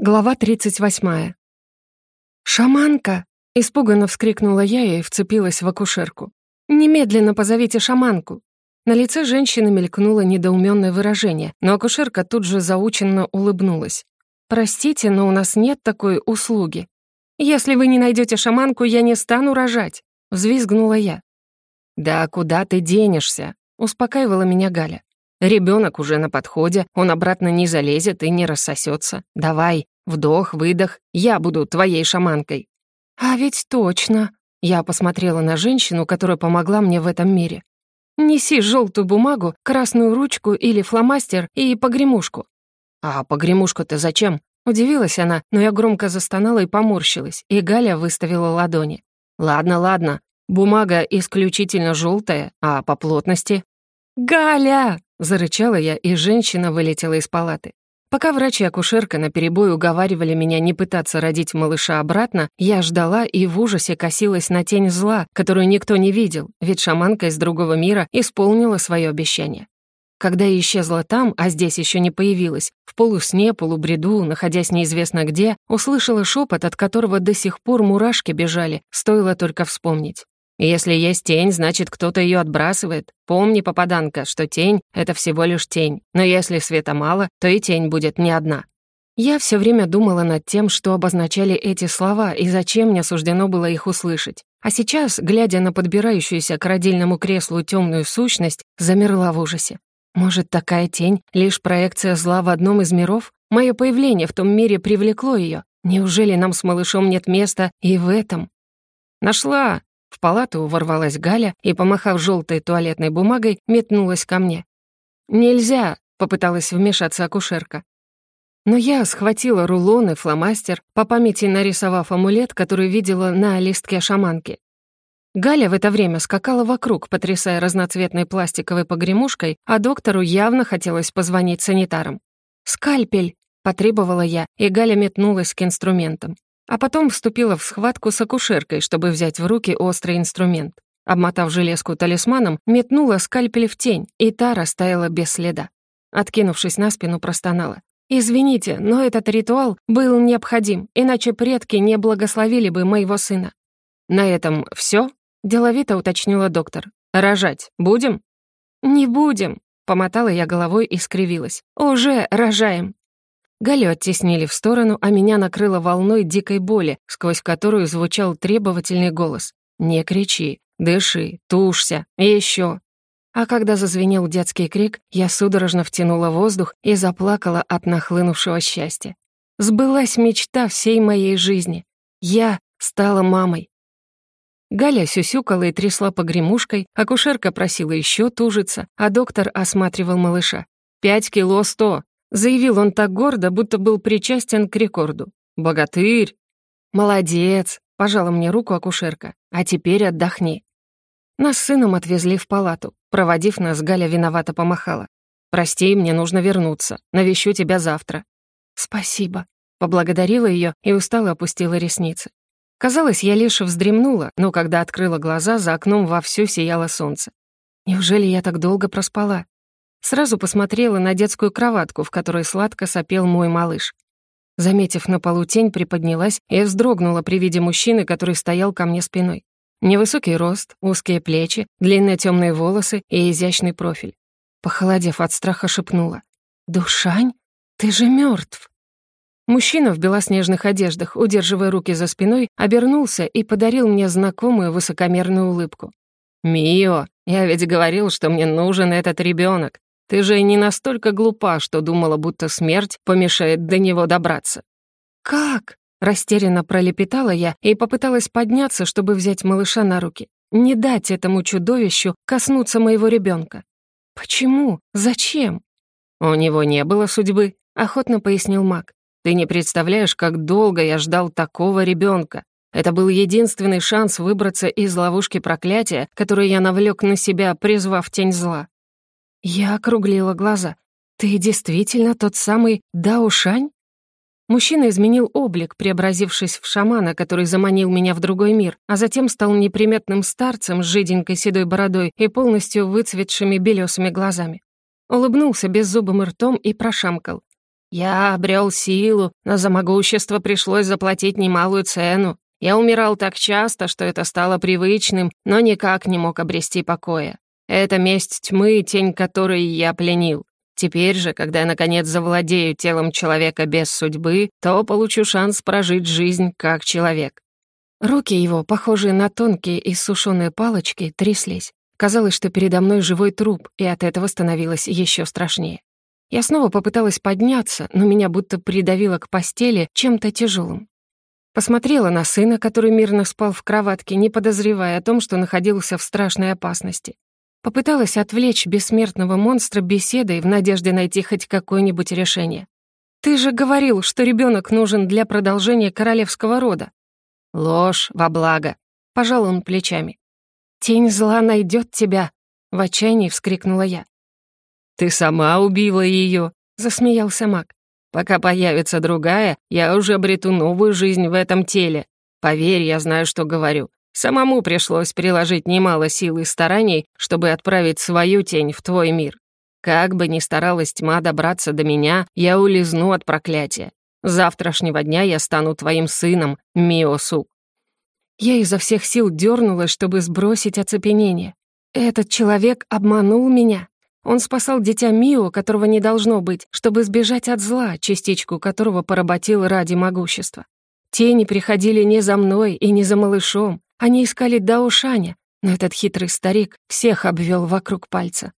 Глава 38. «Шаманка!» — испуганно вскрикнула я и вцепилась в акушерку. «Немедленно позовите шаманку!» На лице женщины мелькнуло недоуменное выражение, но акушерка тут же заученно улыбнулась. «Простите, но у нас нет такой услуги. Если вы не найдете шаманку, я не стану рожать!» — взвизгнула я. «Да куда ты денешься?» — успокаивала меня Галя. Ребенок уже на подходе, он обратно не залезет и не рассосется. Давай, вдох, выдох, я буду твоей шаманкой». «А ведь точно!» Я посмотрела на женщину, которая помогла мне в этом мире. «Неси желтую бумагу, красную ручку или фломастер и погремушку». «А погремушку-то зачем?» Удивилась она, но я громко застонала и поморщилась, и Галя выставила ладони. «Ладно, ладно, бумага исключительно желтая, а по плотности?» «Галя!» Зарычала я, и женщина вылетела из палаты. Пока врач и акушерка наперебой уговаривали меня не пытаться родить малыша обратно, я ждала и в ужасе косилась на тень зла, которую никто не видел, ведь шаманка из другого мира исполнила свое обещание. Когда я исчезла там, а здесь еще не появилась, в полусне, полубреду, находясь неизвестно где, услышала шепот, от которого до сих пор мурашки бежали, стоило только вспомнить. Если есть тень, значит, кто-то ее отбрасывает. Помни, попаданка, что тень — это всего лишь тень. Но если света мало, то и тень будет не одна. Я все время думала над тем, что обозначали эти слова и зачем мне суждено было их услышать. А сейчас, глядя на подбирающуюся к родильному креслу темную сущность, замерла в ужасе. Может, такая тень — лишь проекция зла в одном из миров? Мое появление в том мире привлекло ее. Неужели нам с малышом нет места и в этом? «Нашла!» В палату ворвалась Галя и, помахав желтой туалетной бумагой, метнулась ко мне. «Нельзя!» — попыталась вмешаться акушерка. Но я схватила рулон и фломастер, по памяти нарисовав амулет, который видела на листке шаманки. Галя в это время скакала вокруг, потрясая разноцветной пластиковой погремушкой, а доктору явно хотелось позвонить санитарам. «Скальпель!» — потребовала я, и Галя метнулась к инструментам. А потом вступила в схватку с акушеркой, чтобы взять в руки острый инструмент. Обмотав железку талисманом, метнула скальпель в тень, и та растаяла без следа. Откинувшись на спину, простонала. «Извините, но этот ритуал был необходим, иначе предки не благословили бы моего сына». «На этом все? деловито уточнила доктор. «Рожать будем?» «Не будем», — помотала я головой и скривилась. «Уже рожаем». Галю оттеснили в сторону, а меня накрыло волной дикой боли, сквозь которую звучал требовательный голос. «Не кричи, дыши, тушься, еще». А когда зазвенел детский крик, я судорожно втянула воздух и заплакала от нахлынувшего счастья. Сбылась мечта всей моей жизни. Я стала мамой. Галя сюсюкала и трясла погремушкой, акушерка просила еще тужиться, а доктор осматривал малыша. «Пять кило сто, Заявил он так гордо, будто был причастен к рекорду. «Богатырь!» «Молодец!» — пожала мне руку акушерка. «А теперь отдохни». Нас с сыном отвезли в палату. Проводив нас, Галя виновато помахала. «Прости, мне нужно вернуться. Навещу тебя завтра». «Спасибо», — поблагодарила ее и устало опустила ресницы. Казалось, я лишь вздремнула, но когда открыла глаза, за окном вовсю сияло солнце. Неужели я так долго проспала? Сразу посмотрела на детскую кроватку, в которой сладко сопел мой малыш. Заметив на полу тень, приподнялась и вздрогнула при виде мужчины, который стоял ко мне спиной. Невысокий рост, узкие плечи, длинные темные волосы и изящный профиль. Похолодев от страха, шепнула. «Душань, ты же мертв. Мужчина в белоснежных одеждах, удерживая руки за спиной, обернулся и подарил мне знакомую высокомерную улыбку. «Мио, я ведь говорил, что мне нужен этот ребенок. Ты же не настолько глупа, что думала, будто смерть помешает до него добраться». «Как?» — растерянно пролепетала я и попыталась подняться, чтобы взять малыша на руки. Не дать этому чудовищу коснуться моего ребенка. «Почему? Зачем?» «У него не было судьбы», — охотно пояснил маг. «Ты не представляешь, как долго я ждал такого ребенка. Это был единственный шанс выбраться из ловушки проклятия, которую я навлек на себя, призвав тень зла. Я округлила глаза. «Ты действительно тот самый Даушань?» Мужчина изменил облик, преобразившись в шамана, который заманил меня в другой мир, а затем стал неприметным старцем с жиденькой седой бородой и полностью выцветшими белесыми глазами. Улыбнулся беззубым ртом и прошамкал. Я обрел силу, но за могущество пришлось заплатить немалую цену. Я умирал так часто, что это стало привычным, но никак не мог обрести покоя. Это месть тьмы, тень которой я пленил. Теперь же, когда я, наконец, завладею телом человека без судьбы, то получу шанс прожить жизнь как человек. Руки его, похожие на тонкие и сушеные палочки, тряслись. Казалось, что передо мной живой труп, и от этого становилось еще страшнее. Я снова попыталась подняться, но меня будто придавило к постели чем-то тяжелым. Посмотрела на сына, который мирно спал в кроватке, не подозревая о том, что находился в страшной опасности. Попыталась отвлечь бессмертного монстра беседой в надежде найти хоть какое-нибудь решение. «Ты же говорил, что ребенок нужен для продолжения королевского рода». «Ложь во благо», — пожал он плечами. «Тень зла найдет тебя», — в отчаянии вскрикнула я. «Ты сама убила ее», — засмеялся маг. «Пока появится другая, я уже обрету новую жизнь в этом теле. Поверь, я знаю, что говорю. Самому пришлось приложить немало сил и стараний, чтобы отправить свою тень в твой мир. Как бы ни старалась тьма добраться до меня, я улизну от проклятия. С завтрашнего дня я стану твоим сыном, Миосу. Я изо всех сил дернулась, чтобы сбросить оцепенение. Этот человек обманул меня. Он спасал дитя Мио, которого не должно быть, чтобы сбежать от зла, частичку которого поработил ради могущества. Тени приходили не за мной и не за малышом, они искали Даушаня, но этот хитрый старик всех обвел вокруг пальца.